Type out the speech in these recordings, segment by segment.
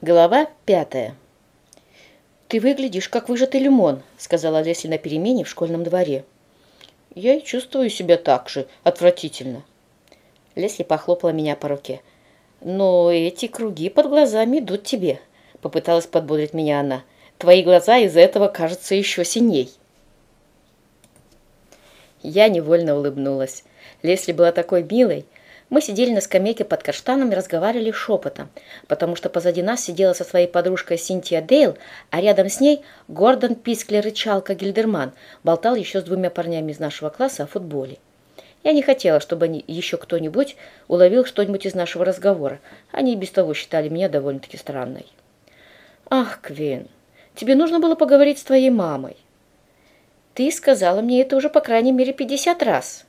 Глава пятая. «Ты выглядишь, как выжатый лимон», — сказала Лесли на перемене в школьном дворе. «Я и чувствую себя так же, отвратительно». Лесли похлопала меня по руке. «Но эти круги под глазами идут тебе», — попыталась подбодрить меня она. «Твои глаза из-за этого кажутся еще синей». Я невольно улыбнулась. Лесли была такой милой, мы сидели на скамейке под каштаном и разговаривали шепотом, потому что позади нас сидела со своей подружкой Синтия Дейл, а рядом с ней Гордон Писклер Рычалка Гильдерман болтал еще с двумя парнями из нашего класса о футболе. Я не хотела, чтобы они, еще кто-нибудь уловил что-нибудь из нашего разговора. Они и без того считали меня довольно-таки странной. «Ах, Квин, тебе нужно было поговорить с твоей мамой». «Ты сказала мне это уже по крайней мере пятьдесят раз».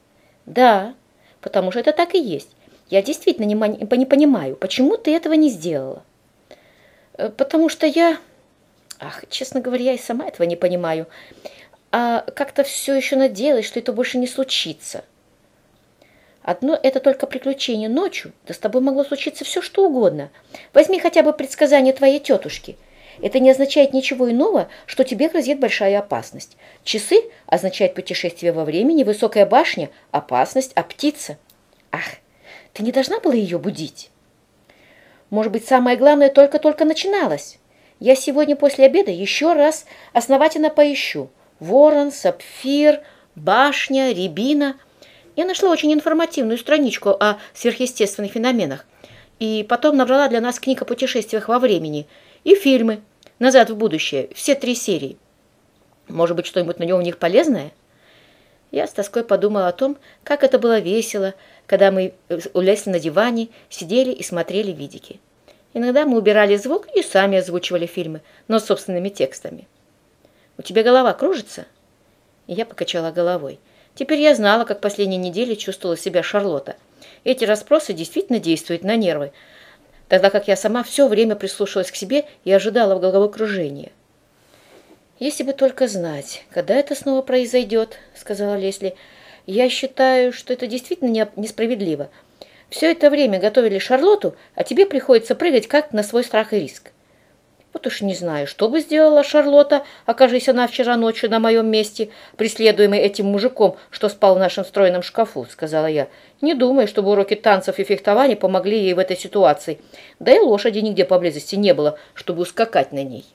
«Да, потому что это так и есть. Я действительно не, не понимаю, почему ты этого не сделала. Э, потому что я... Ах, честно говоря, я и сама этого не понимаю. А как-то все еще надеялась, что это больше не случится. Одно это только приключение ночью, да с тобой могло случиться все, что угодно. Возьми хотя бы предсказание твоей тетушки. Это не означает ничего иного, что тебе грозит большая опасность. Часы означают путешествие во времени, высокая башня – опасность, а птица – Ах, ты не должна была ее будить? Может быть, самое главное только-только начиналось. Я сегодня после обеда еще раз основательно поищу. Ворон, сапфир, башня, рябина. Я нашла очень информативную страничку о сверхъестественных феноменах. И потом набрала для нас книг о путешествиях во времени. И фильмы «Назад в будущее», все три серии. Может быть, что-нибудь на нем у них полезное? Я с тоской подумала о том, как это было весело, когда мы улезли на диване, сидели и смотрели видики. Иногда мы убирали звук и сами озвучивали фильмы, но собственными текстами. «У тебя голова кружится?» И я покачала головой. Теперь я знала, как последние недели чувствовала себя Шарлотта. Эти расспросы действительно действуют на нервы, тогда как я сама все время прислушивалась к себе и ожидала головокружения. «Если бы только знать, когда это снова произойдет», — сказала Лесли. «Я считаю, что это действительно несправедливо. Все это время готовили Шарлоту, а тебе приходится прыгать как на свой страх и риск». «Вот уж не знаю, что бы сделала Шарлотта, окажись она вчера ночью на моем месте, преследуемой этим мужиком, что спал в нашем стройном шкафу», — сказала я. «Не думаю, чтобы уроки танцев и фехтования помогли ей в этой ситуации. Да и лошади нигде поблизости не было, чтобы ускакать на ней».